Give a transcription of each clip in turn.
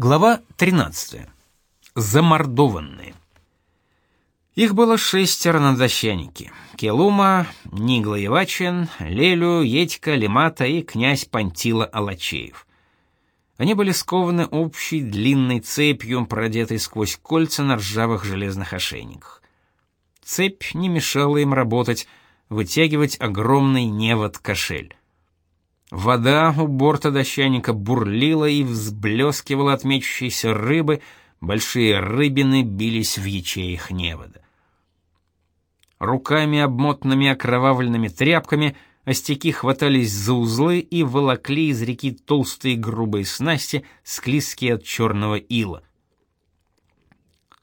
Глава 13. Замордованные. Их было шестеро на дощанике. Келума, Нигла Ивачин, Лелю, Етька, Лемата и князь Пантила Алачеев. Они были скованы общей длинной цепью, продетой сквозь кольца на ржавых железных ошейниках. Цепь не мешала им работать, вытягивать огромный невод-кошель. Вода у борта дощаника бурлила и взблескивала от рыбы, большие рыбины бились в ячеях невода. Руками, обмотанными окровавленными тряпками, остяки хватались за узлы и волокли из реки толстые грубые снасти, склизкие от черного ила.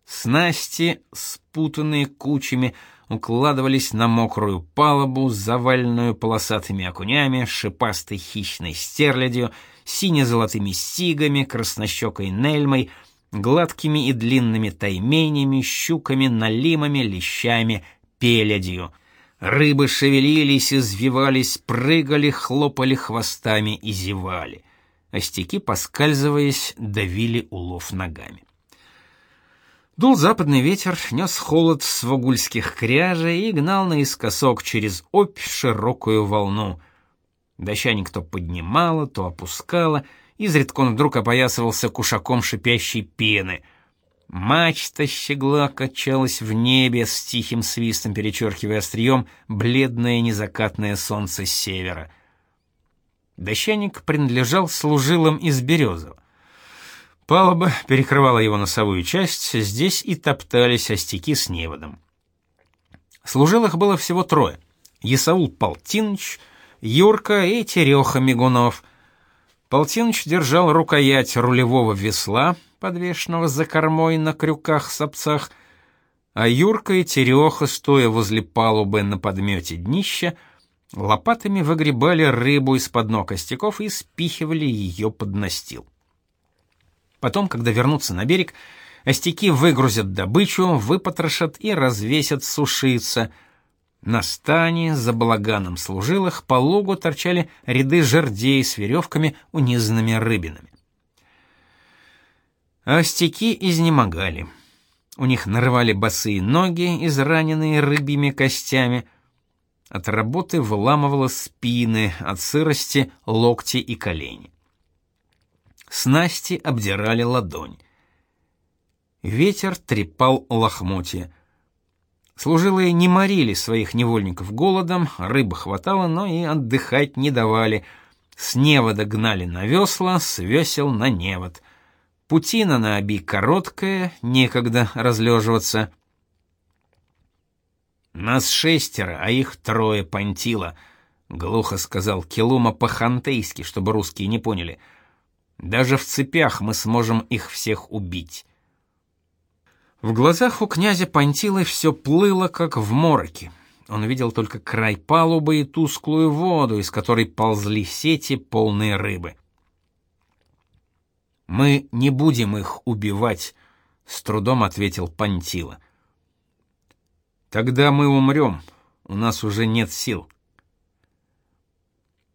Снасти, спутанные кучами, укладывались на мокрую палубу, заваленную полосатыми окунями, шипастой хищной стерлядью, сине-золотыми сигами, краснощекой нельмой, гладкими и длинными тайменями, щуками, налимами, лещами, пелядью. Рыбы шевелились, извивались, прыгали, хлопали хвостами и зевали. Остяки, поскальзываясь, давили улов ногами. Дул западный ветер, нес холод с вагульских кряжей и гнал наискосок через опь широкую волну. Дощаник то поднимала, то опускала, изредка он вдруг опоясывался кушаком шипящей пены. Мачта щегла качалась в небе с тихим свистом, перечеркивая острием бледное незакатное солнце севера. Дощаник принадлежал служилам из Березова. Палуба перекрывала его носовую часть, здесь и топтались остяки с неводом. Служилых было всего трое. Исаул Полтиныч, Юрка и Тереха Мигунов. Полтиныч держал рукоять рулевого весла, подвешенного за кормой на крюках-сапцах, а Юрка и Тереха, стоя возле палубы на подмете днища, лопатами выгребали рыбу из-под ног остяков и спихивали ее под настил. Потом, когда вернутся на берег, остяки выгрузят добычу, выпотрошат и развесят сушиться. На стане за балаганом служилых по лугу торчали ряды жердей с веревками, унизанными рыбинами. А остяки изнемогали. У них нарывали босые ноги, израненные рыбьими костями. От работы выламывало спины, от сырости локти и колени. Снасти обдирали ладонь. Ветер трепал лохмотья. Служилые не морили своих невольников голодом, рыбы хватало, но и отдыхать не давали. С невода гнали на весла, с весел на невод. Путина на оби короткая, некогда разлеживаться. «Нас шестеро, а их трое понтило», — глухо сказал Келума по-хантейски, чтобы русские не поняли — даже в цепях мы сможем их всех убить. В глазах у князя Пантилы все плыло, как в мороке. Он видел только край палубы и тусклую воду, из которой ползли сети, полные рыбы. «Мы не будем их убивать», — с трудом ответил Пантила. «Тогда мы умрем, у нас уже нет сил».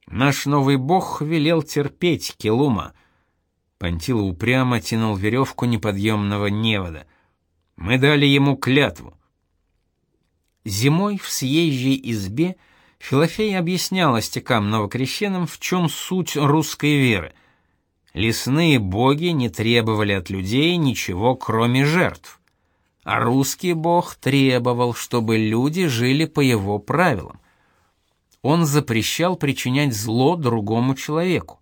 Наш новый бог велел терпеть Келума, Пантила упрямо тянул веревку неподъемного невода. Мы дали ему клятву. Зимой в съезжей избе Филофей объяснял остякам новокрещенным, в чем суть русской веры. Лесные боги не требовали от людей ничего, кроме жертв. А русский бог требовал, чтобы люди жили по его правилам. Он запрещал причинять зло другому человеку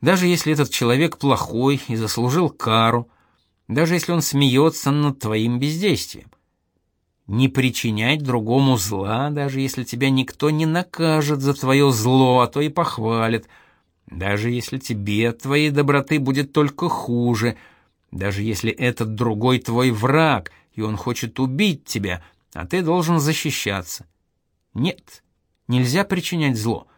даже если этот человек плохой и заслужил кару, даже если он смеется над твоим бездействием. Не причинять другому зла, даже если тебя никто не накажет за твое зло, а то и похвалит, даже если тебе от твоей доброты будет только хуже, даже если этот другой твой враг, и он хочет убить тебя, а ты должен защищаться. Нет, нельзя причинять зло.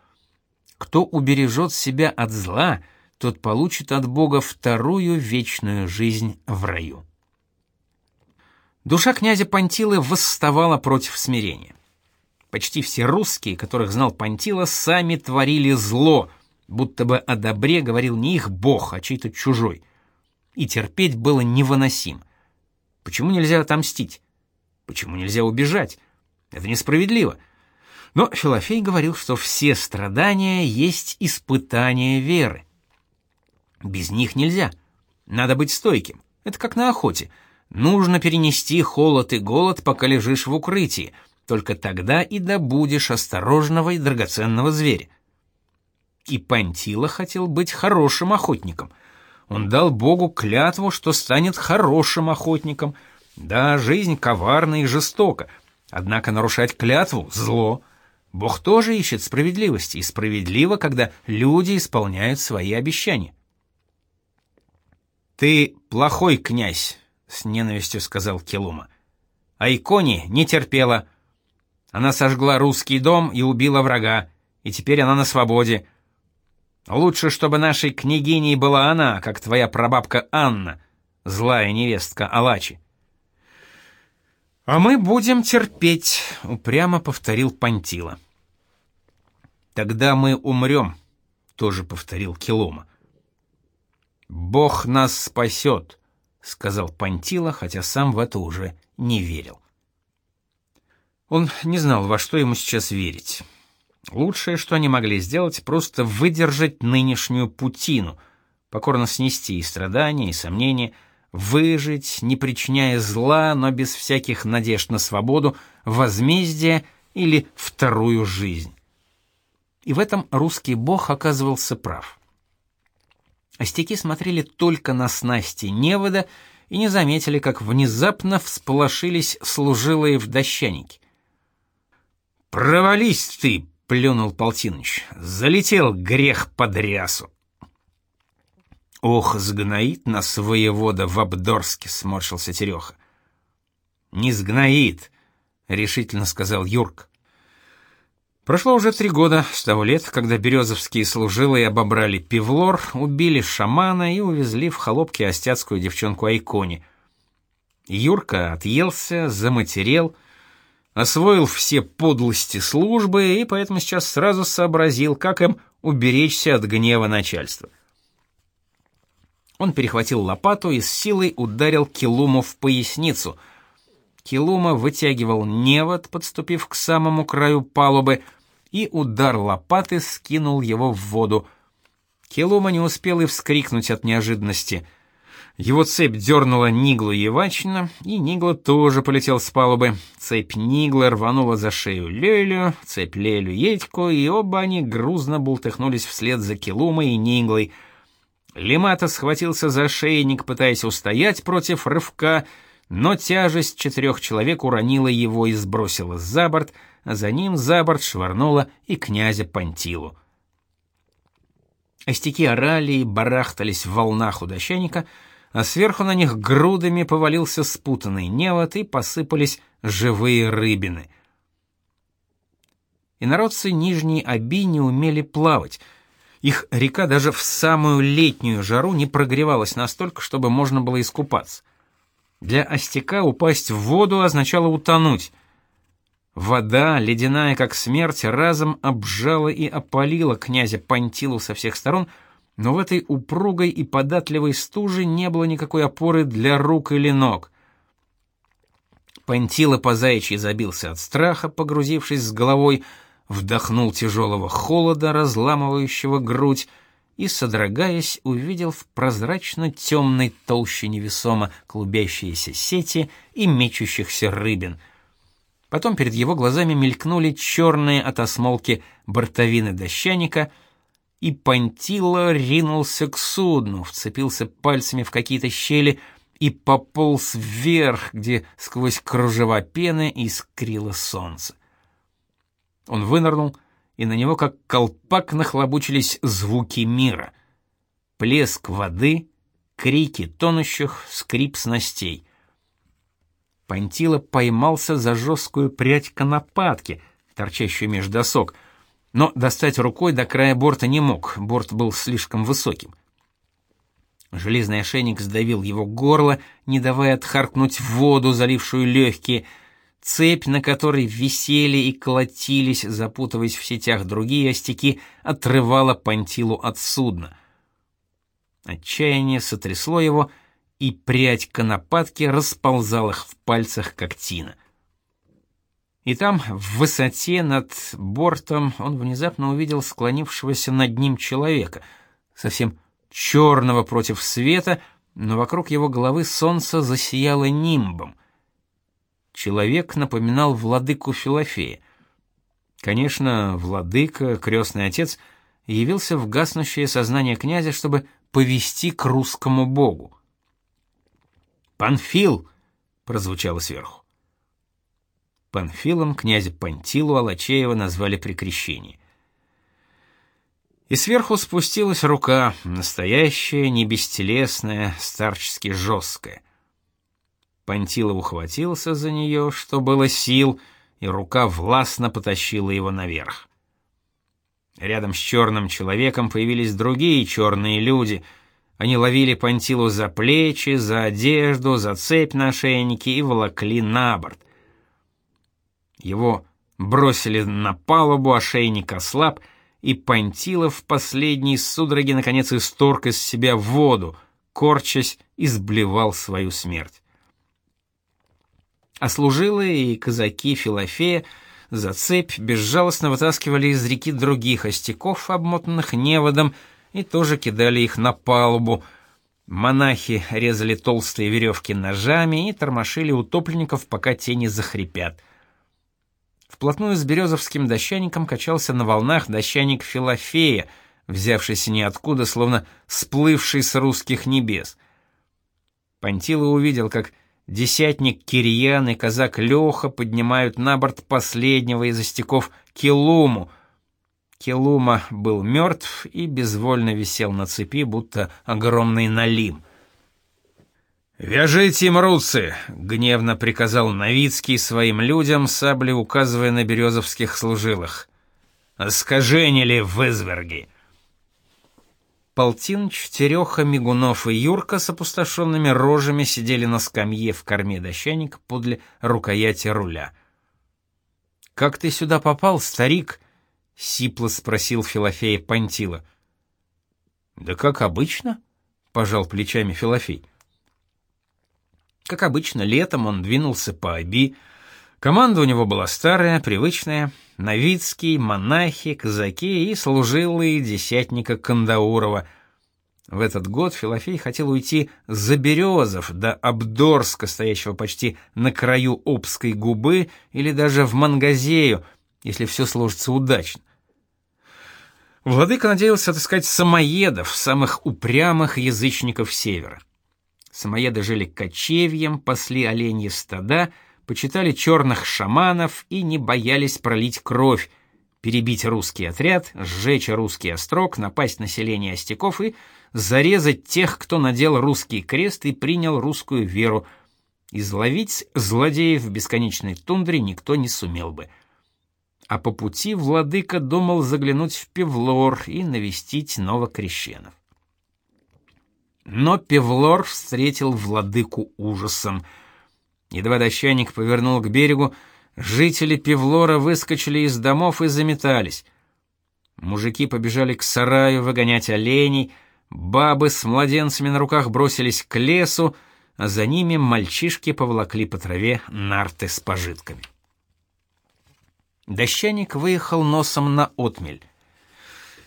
Кто убережет себя от зла, тот получит от Бога вторую вечную жизнь в раю. Душа князя Пантилы восставала против смирения. Почти все русские, которых знал Пантила, сами творили зло, будто бы о добре говорил не их бог, а чей-то чужой. и терпеть было невыносимо. Почему нельзя отомстить? Почему нельзя убежать? Это несправедливо. Но Филофей говорил, что все страдания есть испытание веры. Без них нельзя. Надо быть стойким. Это как на охоте. Нужно перенести холод и голод, пока лежишь в укрытии. Только тогда и добудешь осторожного и драгоценного зверя. И Пантила хотел быть хорошим охотником. Он дал Богу клятву, что станет хорошим охотником. Да, жизнь коварна и жестока, однако нарушать клятву — зло. Бог тоже ищет справедливости, и справедливо, когда люди исполняют свои обещания. «Ты плохой князь», — с ненавистью сказал Келума. А Икони не терпела. Она сожгла русский дом и убила врага, и теперь она на свободе. Лучше, чтобы нашей княгиней была она, как твоя прабабка Анна, злая невестка Алачи. А мы будем терпеть, упрямо повторил Пантила. Тогда мы умрем», — тоже повторил Келома. Бог нас спасет», — сказал Пантила, хотя сам в это уже не верил. Он не знал, во что ему сейчас верить. Лучшее, что они могли сделать, просто выдержать нынешнюю путину, покорно снести и страдания, и сомнения, выжить, не причиняя зла, но без всяких надежд на свободу, возмездие или вторую жизнь. И в этом русский бог оказывался прав. Остяки смотрели только на снасти невода и не заметили, как внезапно всполошились служилые в дощанике. «Провались ты!» — плюнул Полтиныч. «Залетел грех под рясу!» «Ох, сгноит нас воевода в Абдорске!» — сморщился Тереха. «Не сгноит!» — решительно сказал Юрк. Прошло уже три года с того лет, когда березовские служилые обобрали пивлор, убили шамана и увезли в холопки остяцкую девчонку Айкони. Юрка отъелся, заматерел, освоил все подлости службы и поэтому сейчас сразу сообразил, как им уберечься от гнева начальства. Он перехватил лопату и с силой ударил Килуму в поясницу — Килума вытягивал невод, подступив к самому краю палубы, и удар лопаты скинул его в воду. Килума не успел и вскрикнуть от неожиданности. Его цепь дернула Ниглу Евачина, и Нигла тоже полетел с палубы. Цепь Нигла рванула за шею Лелю, цепь Лелю Едьку, и оба они грузно бултыхнулись вслед за Килумой и Ниглой. Лимата схватился за шейник, пытаясь устоять против рывка, но тяжесть четырех человек уронила его и сбросила за борт, а за ним за борт швырнула и князя Пантилу. Остяки орали и барахтались в волнах у дощаника, а сверху на них грудами повалился спутанный невод и посыпались живые рыбины. И народцы Нижней Оби не умели плавать. Их река даже в самую летнюю жару не прогревалась настолько, чтобы можно было искупаться. Для остяка упасть в воду означало утонуть. Вода, ледяная как смерть, разом обжала и опалила князя Пантилу со всех сторон, но в этой упругой и податливой стуже не было никакой опоры для рук или ног. Пантила по заячьи забился от страха, погрузившись с головой, вдохнул тяжелого холода, разламывающего грудь, и, содрогаясь, увидел в прозрачно-темной толще невесомо клубящиеся сети и мечущихся рыбин. Потом перед его глазами мелькнули черные от осмолки бортовины дощаника, и Пантило ринулся к судну, вцепился пальцами в какие-то щели и пополз вверх, где сквозь кружева пены искрило солнце. Он вынырнул, и на него как колпак нахлобучились звуки мира. Плеск воды, крики тонущих, скрип снастей. Пантила поймался за жесткую прядь конопатки, торчащую меж досок, но достать рукой до края борта не мог, борт был слишком высоким. Железный ошейник сдавил его горло, не давая отхаркнуть воду, залившую легкие, Цепь, на которой висели и колотились, запутываясь в сетях другие остяки, отрывала Пантилу от судна. Отчаяние сотрясло его, и прядь конопатки расползал их в пальцах, как тина. И там, в высоте над бортом, он внезапно увидел склонившегося над ним человека, совсем черного против света, но вокруг его головы солнце засияло нимбом. Человек напоминал владыку Филофея. Конечно, владыка, крестный отец, явился в гаснущее сознание князя, чтобы повести к русскому богу. «Панфил!» — прозвучало сверху. Панфилом князя Пантилу Алачеева назвали при крещении. И сверху спустилась рука, настоящая, не бестелесная, старчески жесткая. Пантилов ухватился за нее, что было сил, и рука властно потащила его наверх. Рядом с черным человеком появились другие черные люди. Они ловили Пантилу за плечи, за одежду, за цепь на ошейнике и волокли на борт — его бросили на палубу, ошейник ослаб, и Пантилов в последней судороге наконец исторг из себя воду, корчась, изблевал свою смерть. А служилые и казаки Филофея за цепь безжалостно вытаскивали из реки других остяков, обмотанных неводом, и тоже кидали их на палубу. Монахи резали толстые веревки ножами и тормошили утопленников, пока те не захрипят — Вплотную с березовским дощаником качался на волнах дощаник Филофея, взявшийся ниоткуда, словно сплывший с русских небес. Пантила увидел, как десятник Кирьян и казак Леха поднимают на борт последнего из остяков Келуму. Келума был мертв и безвольно висел на цепи, будто огромный налим — «Вяжите мруцы!» — гневно приказал Новицкий своим людям, саблей указывая на березовских служилых. «Скаженили в изверги!» Полтиныч, Тереха, Мигунов и Юрка с опустошенными рожами сидели на скамье в корме дощаника подле рукояти руля. «Как ты сюда попал, старик?» — сипло спросил Филофея Пантила. «Да как обычно», — пожал плечами Филофей. Как обычно, летом он двинулся по Оби. Команда у него была старая, привычная. Новицкий, монахи, казаки и служилые десятника Кандаурова. В этот год Филофей хотел уйти за Березов до Абдорска, стоящего почти на краю Обской губы, или даже в Мангазею, если все сложится удачно. Владыка надеялся отыскать самоедов, самых упрямых язычников севера. Самоеды жили кочевьем, пасли оленьи стада, почитали черных шаманов и не боялись пролить кровь, перебить русский отряд, сжечь русский острог, напасть на селение остяков и зарезать тех, кто надел русский крест и принял русскую веру. Изловить злодеев в бесконечной тундре никто не сумел бы. А по пути владыка думал заглянуть в Певлор и навестить новокрещенов. Но Певлор встретил владыку ужасом. Едва дощаник повернул к берегу, жители Певлора выскочили из домов и заметались. Мужики побежали к сараю выгонять оленей, бабы с младенцами на руках бросились к лесу, а за ними мальчишки поволокли по траве нарты с пожитками. Дощаник выехал носом на отмель.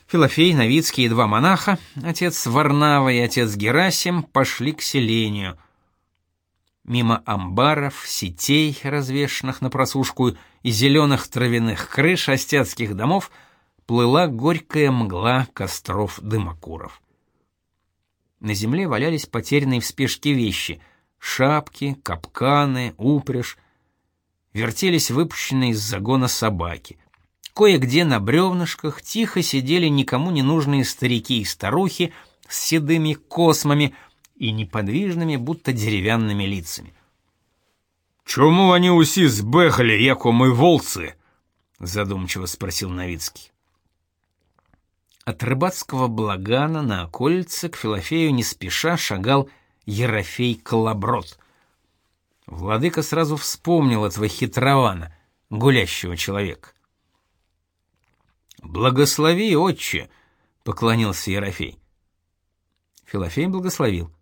Филофей, Новицкий и два монаха, отец Варнава и отец Герасим, пошли к селению. Мимо амбаров, сетей, развешанных на просушку, и зеленых травяных крыш остяцких домов плыла горькая мгла костров дымокуров. На земле валялись потерянные в спешке вещи — шапки, капканы, упряжь. Вертелись выпущенные из загона собаки — Кое-где на бревнышках тихо сидели никому не нужные старики и старухи с седыми космами и неподвижными, будто деревянными лицами. «Чому они усі збегали, яко мы волцы?» — задумчиво спросил Новицкий. От рыбацкого благана на окольце к Филофею не спеша шагал Ерофей Колоброд. Владыка сразу вспомнил этого хитрована, гулящего человека. Благослови, отче, поклонился Ерофей. Филофей благословил.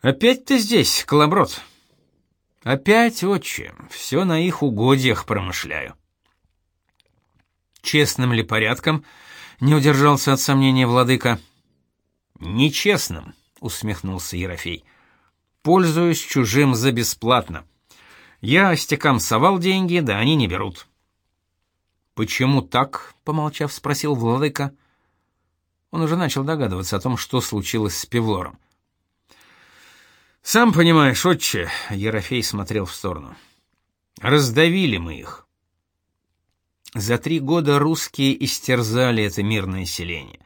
Опять ты здесь, колоброд? Опять, отче, все на их угодьях промышляю. Честным ли порядком не удержался от сомнения владыка? Нечестным, усмехнулся Ерофей. Пользуюсь чужим за бесплатно. Я остякам совал деньги, да они не берут. Почему так? помолчав, спросил владыка. Он уже начал догадываться о том, что случилось с Певлором. Сам понимаешь, отче, Ерофей смотрел в сторону. Раздавили мы их. За три года русские истерзали это мирное селение.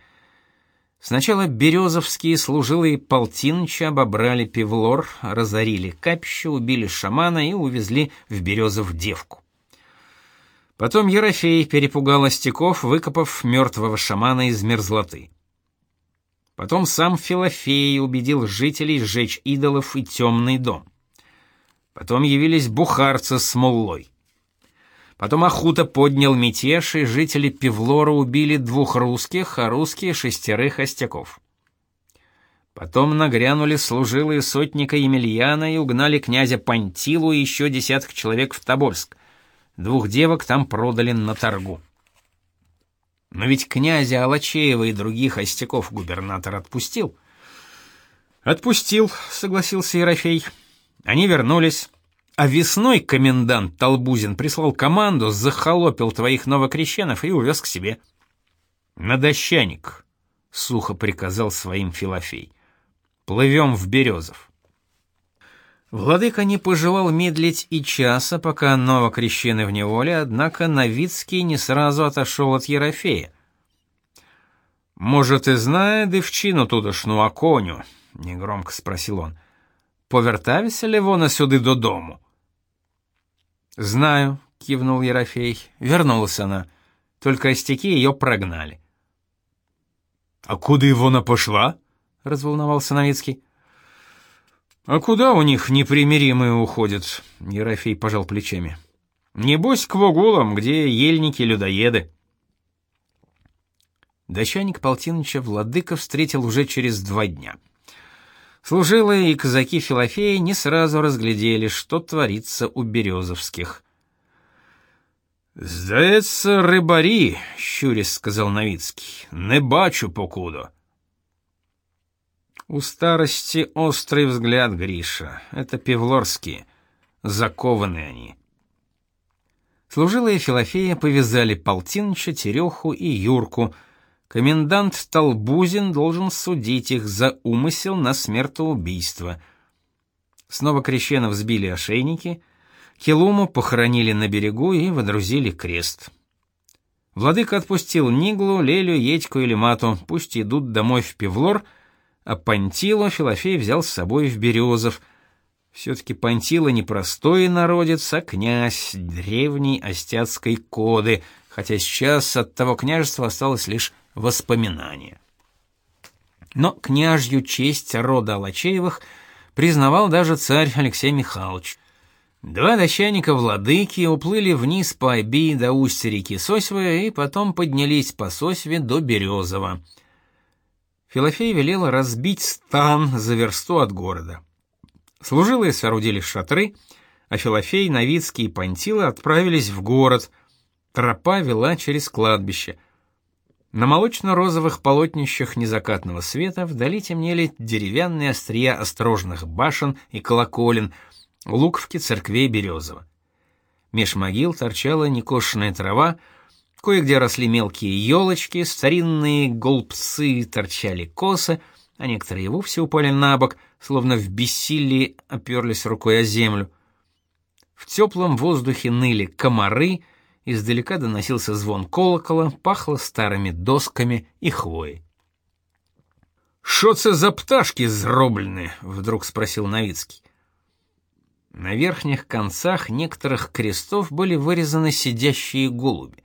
Сначала березовские служилые полтинча обобрали Певлор, разорили капище, убили шамана и увезли в Березов девку. Потом Ерофей перепугал остяков, выкопав мертвого шамана из мерзлоты. Потом сам Филофей убедил жителей сжечь идолов и темный дом. Потом явились бухарцы с муллой. Потом Ахута поднял мятеж, и жители Певлора убили двух русских, а русские шестерых остяков. Потом нагрянули служилые сотника Емельяна и угнали князя Пантилу и еще десяток человек в Тобольск. Двух девок там продали на торгу. Но ведь князя Алачеева и других остяков губернатор отпустил. Отпустил, согласился Ерофей. Они вернулись. А весной комендант Толбузин прислал команду, захолопил твоих новокрещенов и увез к себе. На дощаник, сухо приказал своим Филофей. Плывем в Березов. Владыка не пожелал медлить и часа, пока новокрещены в неволе, однако Новицкий не сразу отошел от Ерофея. «Может, и знає дівчину тудошну Аконю?» — негромко спросил он. «Повертався ли вона сюди додому?» «Знаю», — кивнул Ерофей. «Вернулась она. Только остяки ее прогнали». «А куда Ивона пошла?» — разволновался Новицкий. А куда у них непримиримые уходят? Ерофей пожал плечами. Небось к вогулам, где ельники-людоеды. Дощаник Полтиныча владыка встретил уже через два дня. Служилые и казаки Филофея не сразу разглядели, что творится у березовских. «Здається, рыбари», — щурясь сказал Новицкий, — «не бачу покуда». У старости острый взгляд, Гриша. Это певлорские. Закованы они. Служилые Филофея повязали Полтинча, Тереху и Юрку. Комендант Толбузин должен судить их за умысел на смертоубийство. Снова крещенов сбили ошейники, Келуму похоронили на берегу и водрузили крест. Владыка отпустил Ниглу, Лелю, Едьку или Мату, пусть идут домой в Певлор — а Пантило Филофей взял с собой в Березов. Все-таки Пантило не простой народец, а князь древней остяцкой коды, хотя сейчас от того княжества осталось лишь воспоминание. Но княжью честь рода Алачеевых признавал даже царь Алексей Михайлович. Два дощаника владыки уплыли вниз по Оби до устья реки Сосьвы и потом поднялись по Сосьве до Березова — Филофей велел разбить стан за версту от города. Служилые соорудили шатры, а Филофей, Новицкий и Пантила отправились в город. Тропа вела через кладбище. На молочно-розовых полотнищах незакатного света вдали темнели деревянные острия острожных башен и колоколен, луковки церквей Березова. Меж могил торчала некошенная трава, Кое-где росли мелкие елочки, старинные голубцы торчали косы, а некоторые вовсе упали на бок, словно в бессилии оперлись рукой о землю. В теплом воздухе ныли комары, издалека доносился звон колокола, пахло старыми досками и хвоей. «Шо це за пташки зроблены?» — вдруг спросил Новицкий. На верхних концах некоторых крестов были вырезаны сидящие голуби.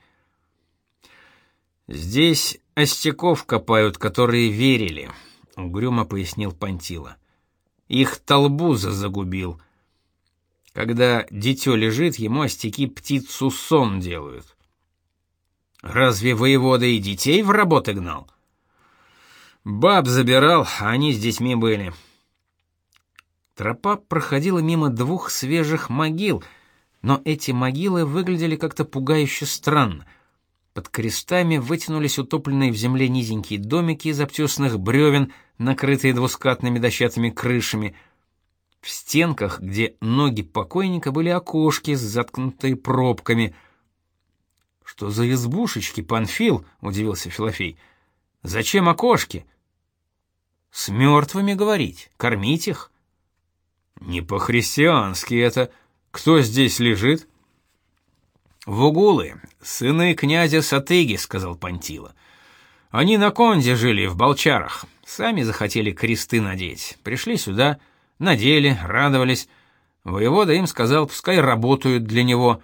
Здесь остяков копают, которые верили, угрюмо пояснил Пантила. Их толбуза загубил. Когда дитё лежит, ему остяки птицу сон делают. Разве воевода и детей в работы гнал? Баб забирал, а они с детьми были. Тропа проходила мимо двух свежих могил, но эти могилы выглядели как-то пугающе странно. Под крестами вытянулись утопленные в земле низенькие домики из обтесанных бревен, накрытые двускатными дощатыми крышами. В стенках, где ноги покойника, были окошки, заткнутые пробками. «Что за избушечки, Панфил?» — удивился Филофей. «Зачем окошки?» «С мертвыми говорить, кормить их». Не по-христиански это. Кто здесь лежит? Вугулы, сыны князя Сатыги, сказал Пантила. Они на конде жили в Болчарах. Сами захотели кресты надеть. Пришли сюда, надели, радовались. Воевода им сказал, пускай работают для него.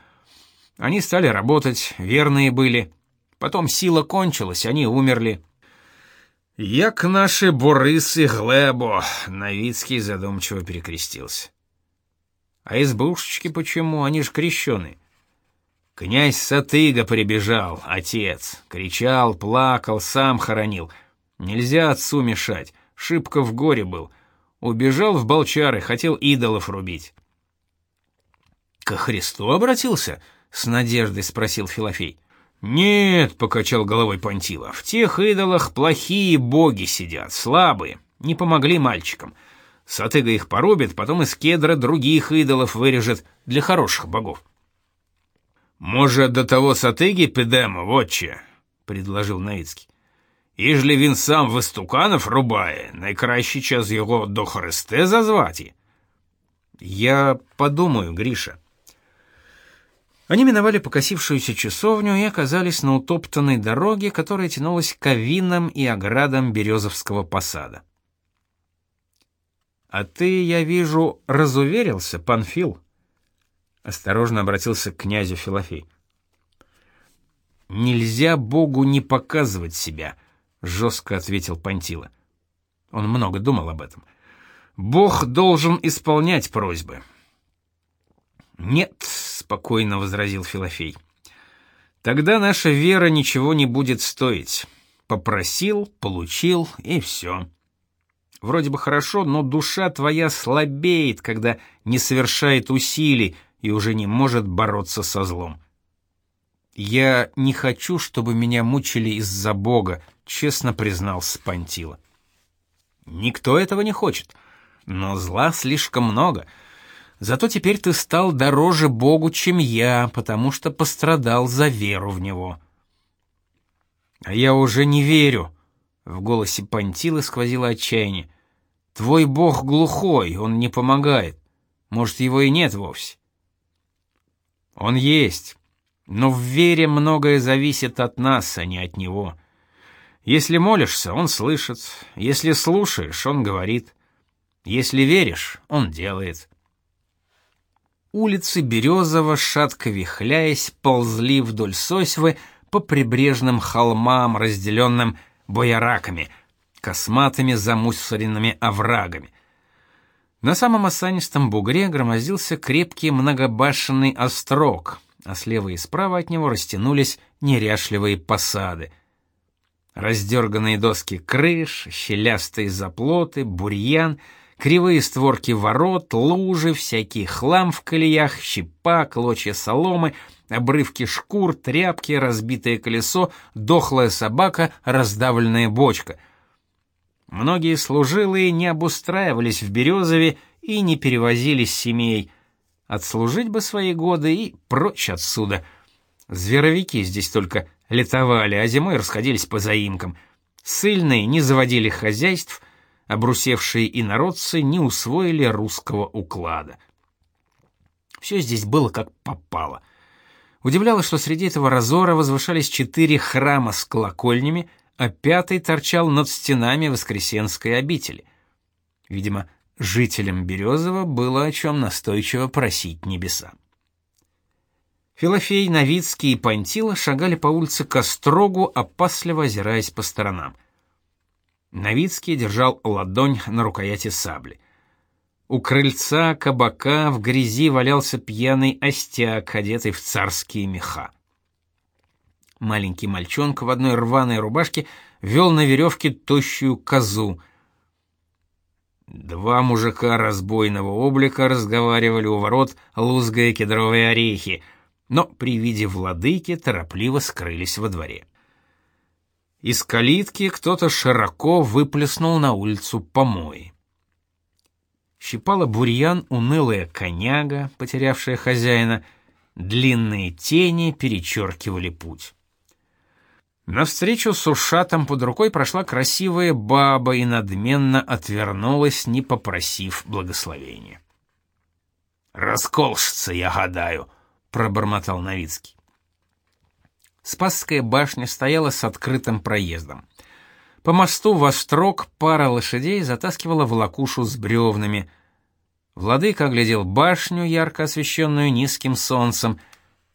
Они стали работать, верные были. Потом сила кончилась, они умерли. Як наши Борисы Глебо, Новицкий задумчиво перекрестился. А избушечки почему? Они ж крещеные. Князь Сатыга прибежал, отец, кричал, плакал, сам хоронил. Нельзя отцу мешать, шибко в горе был. Убежал в Болчары, хотел идолов рубить. Ко Христу обратился? с надеждой спросил Филофей. «Нет», — покачал головой Пантила, — «в тех идолах плохие боги сидят, слабые, не помогли мальчикам. Сатыга их порубит, потом из кедра других идолов вырежет для хороших богов». «Может, до того Сатыги підемо, вотче», — предложил Новицький. «Іжлі він сам вистуканов рубає, найкращий час його до Христе зазвати». «Я подумаю, Гриша», они миновали покосившуюся часовню и оказались на утоптанной дороге, которая тянулась к авинам и оградам Березовского посада. «А ты, я вижу, разуверился, Панфил?» Осторожно обратился к князю Филофей. «Нельзя Богу не показывать себя», — жестко ответил Пантила. Он много думал об этом. «Бог должен исполнять просьбы». «Нет», спокойно возразил Филофей. Тогда наша вера ничего не будет стоить. Попросил, получил и все. Вроде бы хорошо, но душа твоя слабеет, когда не совершает усилий и уже не может бороться со злом. Я не хочу, чтобы меня мучили из-за Бога, честно признался Пантила. Никто этого не хочет, но зла слишком много — Зато теперь ты стал дороже Богу, чем я, потому что пострадал за веру в него. А я уже не верю, в голосе Пантилы сквозило отчаяние. Твой Бог глухой, он не помогает. Может, его и нет вовсе. Он есть, но в вере многое зависит от нас, а не от него. Если молишься, он слышит, если слушаешь, он говорит. Если веришь, он делает. Улицы Березово, шатко вихляясь, ползли вдоль Сосьвы по прибрежным холмам, разделенным бояраками, косматыми замусоренными оврагами. На самом осанистом бугре громоздился крепкий многобашенный острог, а слева и справа от него растянулись неряшливые посады. Раздерганные доски крыш, щелястые заплоты, бурьян — Кривые створки ворот, лужи, всякий хлам в колеях, щепа, клочья соломы, обрывки шкур, тряпки, разбитое колесо, дохлая собака, раздавленная бочка. Многие служилые не обустраивались в Березове и не перевозились семей. Отслужить бы свои годы и прочь отсюда. Зверовики здесь только летовали, а зимой расходились по заимкам. Сыльные не заводили хозяйств — обрусевшие инородцы не усвоили русского уклада. Все здесь было как попало. Удивляло, что среди этого разора возвышались четыре храма с колокольнями, а пятый торчал над стенами Воскресенской обители. Видимо, жителям Березова было о чем настойчиво просить небеса. Филофей, Новицкий и Пантила шагали по улице к острогу, опасливо озираясь по сторонам. Новицкий держал ладонь на рукояти сабли. У крыльца кабака в грязи валялся пьяный остяк, одетый в царские меха. Маленький мальчонка в одной рваной рубашке вел на веревке тощую козу. Два мужика разбойного облика разговаривали у ворот, лузгая кедровые орехи, но при виде владыки торопливо скрылись во дворе. Из калитки кто-то широко выплеснул на улицу помои. Щипала бурьян унылая коняга, потерявшая хозяина, длинные тени перечеркивали путь. Навстречу с ушатом под рукой прошла красивая баба и надменно отвернулась, не попросив благословения. «Расколшится, я гадаю», — пробормотал Новицкий. Спасская башня стояла с открытым проездом. По мосту во строк пара лошадей затаскивала волокушу с бревнами. Владыка оглядел башню, ярко освещенную низким солнцем,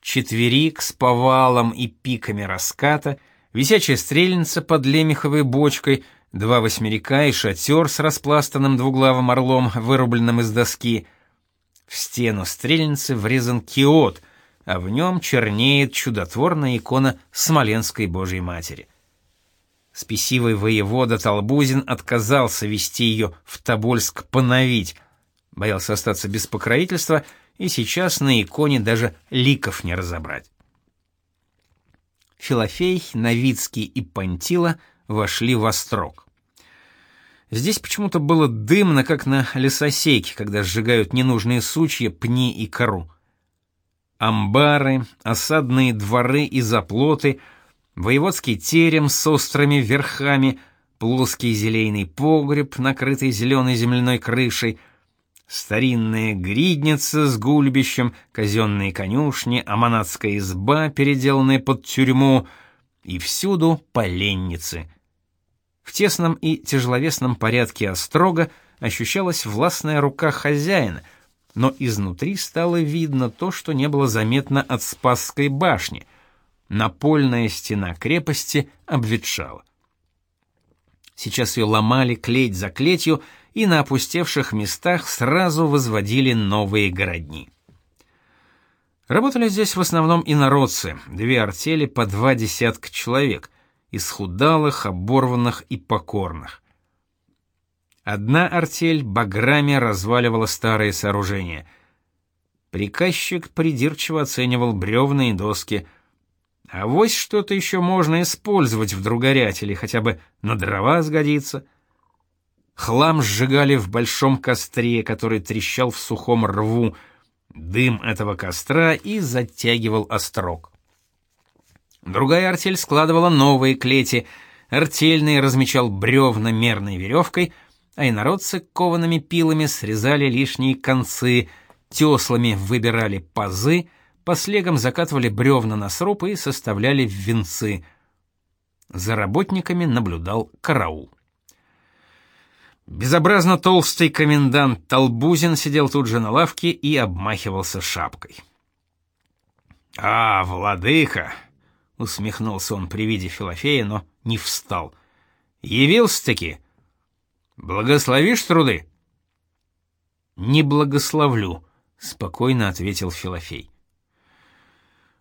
четверик с повалом и пиками раската, висячая стрельница под лемеховой бочкой, два восьмерика и шатер с распластанным двуглавым орлом, вырубленным из доски. В стену стрельницы врезан киот, а в нем чернеет чудотворная икона Смоленской Божьей Матери. Спесивый воевода Толбузин отказался вести ее в Тобольск поновить, боялся остаться без покровительства, и сейчас на иконе даже ликов не разобрать. Филофей, Новицкий и Пантила вошли в острог. Здесь почему-то было дымно, как на лесосеке, когда сжигают ненужные сучья, пни и кору амбары, осадные дворы и заплоты, воеводский терем с острыми верхами, плоский зелейный погреб, накрытый зеленой земляной крышей, старинная гридница с гульбищем, казенные конюшни, аманатская изба, переделанная под тюрьму, и всюду поленницы. В тесном и тяжеловесном порядке острога ощущалась властная рука хозяина — но изнутри стало видно то, что не было заметно от Спасской башни. Напольная стена крепости обветшала. Сейчас ее ломали клеть за клетью, и на опустевших местах сразу возводили новые городни. Работали здесь в основном инородцы, две артели по два десятка человек, исхудалых, оборванных и покорных. Одна артель баграми разваливала старые сооружения. Приказчик придирчиво оценивал бревна и доски. А вось что-то еще можно использовать в другоряте или хотя бы на дрова сгодится. Хлам сжигали в большом костре, который трещал в сухом рву. Дым этого костра и затягивал острог. Другая артель складывала новые клети. Артельный размечал бревна мерной веревкой — а инородцы коваными пилами срезали лишние концы, теслами выбирали пазы, по слегам закатывали бревна на срубы и составляли венцы. За работниками наблюдал караул. Безобразно толстый комендант Толбузин сидел тут же на лавке и обмахивался шапкой. «А, владыка!» — усмехнулся он при виде Филофея, но не встал. «Явился-таки!» Благословишь труды? Не благословлю, спокойно ответил Филофей.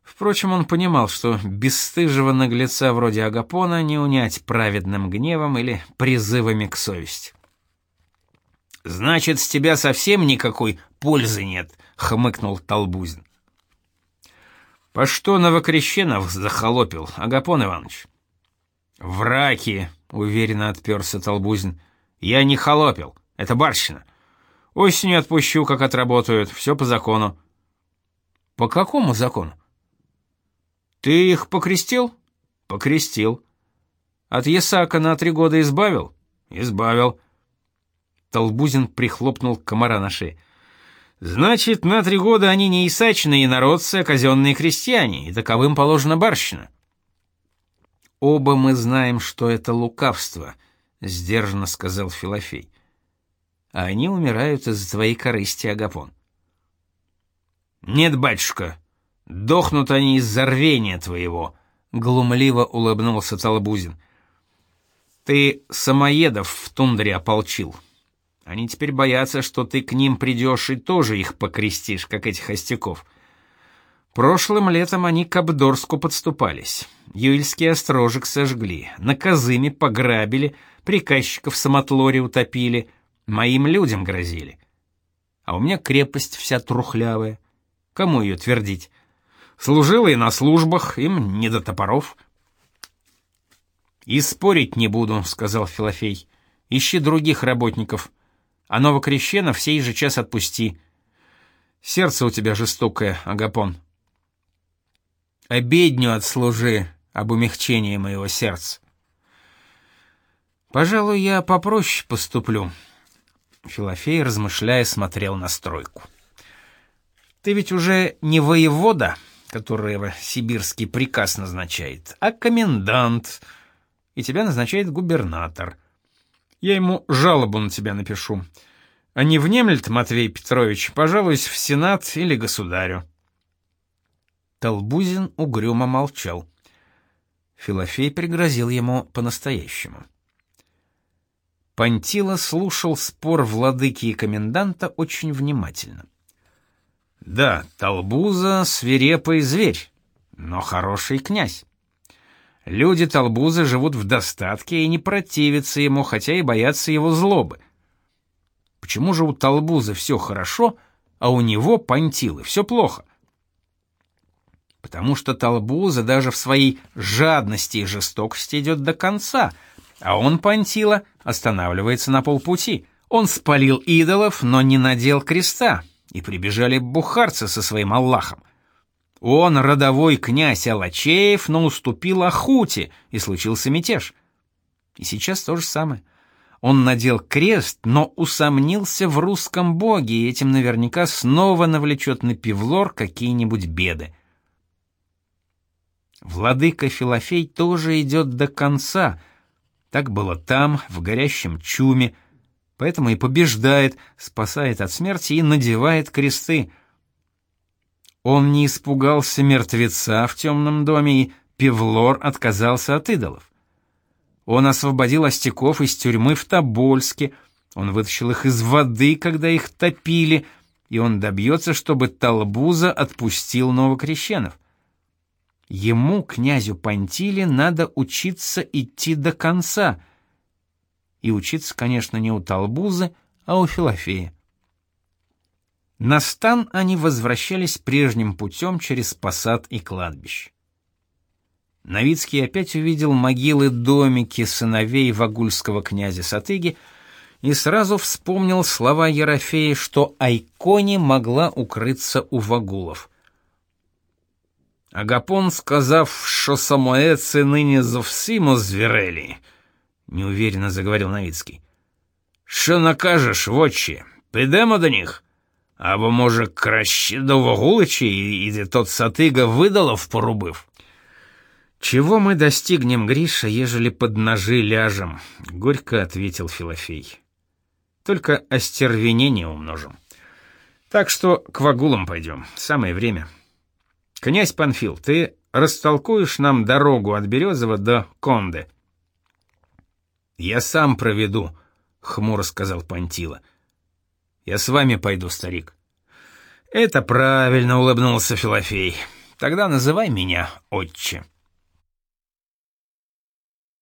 Впрочем, он понимал, что бесстыжего наглеца вроде Агапона не унять праведным гневом или призывами к совести. Значит, с тебя совсем никакой пользы нет, хмыкнул Толбузин. По что новокрещенов захолопил, Агапон Иванович? Враки, уверенно отперся Толбузин. Я не холопил, это барщина. Осенью отпущу, как отработают, все по закону. По какому закону? Ты их покрестил? Покрестил. От Ясака на три года избавил? Избавил. Толбузин прихлопнул комара на шее. Значит, на три года они не исачные народцы, а казенные крестьяне, и таковым положена барщина. Оба мы знаем, что это лукавство —— сдержанно сказал Филофей. «А они умирают из-за твоей корысти, Агапон». «Нет, батюшка, дохнут они из-за рвения твоего», — глумливо улыбнулся Толбузин. «Ты самоедов в тундре ополчил. Они теперь боятся, что ты к ним придешь и тоже их покрестишь, как этих остяков». Прошлым летом они к Абдорску подступались. Юильский острожек сожгли, на Казыме пограбили, приказчиков в самотлоре утопили, Моим людям грозили. А у меня крепость вся трухлявая. Кому ее твердить? Служила и на службах, им не до топоров. «И спорить не буду», — сказал Филофей. «Ищи других работников, а новокрещенов сей же час отпусти. Сердце у тебя жестокое, Агапон. Обедню отслужи об умягчении моего сердца. Пожалуй, я попроще поступлю. Филофей, размышляя, смотрел на стройку. Ты ведь уже не воевода, которого сибирский приказ назначает, а комендант, и тебя назначает губернатор. Я ему жалобу на тебя напишу. А не внемлет Матвей Петрович, пожалуюсь в Сенат или государю. Толбузин угрюмо молчал. Филофей пригрозил ему по-настоящему. Пантила слушал спор владыки и коменданта очень внимательно. Да, Толбуза свирепый зверь, но хороший князь. Люди Толбузы живут в достатке и не противятся ему, хотя и боятся его злобы. Почему же у Толбузы все хорошо, а у него, Пантилы, все плохо? Потому что Толбуза даже в своей жадности и жестокости идет до конца, а он, Пантила, останавливается на полпути. Он спалил идолов, но не надел креста, и прибежали бухарцы со своим Аллахом. Он родовой князь Алачеев, но уступил Ахуте, и случился мятеж. И сейчас то же самое. Он надел крест, но усомнился в русском боге, и этим наверняка снова навлечет на Певлор какие-нибудь беды. Владыка Филофей тоже идет до конца. Так было там, в горящем чуме, поэтому и побеждает, спасает от смерти и надевает кресты. Он не испугался мертвеца в темном доме, и Певлор отказался от идолов. Он освободил остяков из тюрьмы в Тобольске, он вытащил их из воды, когда их топили, и он добьется, чтобы Толбуза отпустил новокрещенов. Ему, князю Пантиле, надо учиться идти до конца. И учиться, конечно, не у Толбузы, а у Филофея. На стан они возвращались прежним путем через посад и кладбище. Новицкий опять увидел могилы-домики сыновей вагульского князя Сатыги и сразу вспомнил слова Ерофея, что Айкони могла укрыться у вагулов. Агапон, сказав, що самоецы ныне зовсім озвірелі, неуверенно заговорил Новицький. Що накажеш, вотче? Підемо до них? Або, може, краще до Вагуличі, і, і тот Сатига видалов порубив? Чего мы достигнем, Гриша, ежели под ножи ляжем? горько ответил Филофей. Только остервенение умножим. Так что к вагулам пойдем, самое время. Князь Панфил, ты растолкуешь нам дорогу от Березова до Конде? Я сам проведу, хмуро сказал Пантила. я с вами пойду, старик. Это правильно улыбнулся Филофей. Тогда называй меня отче.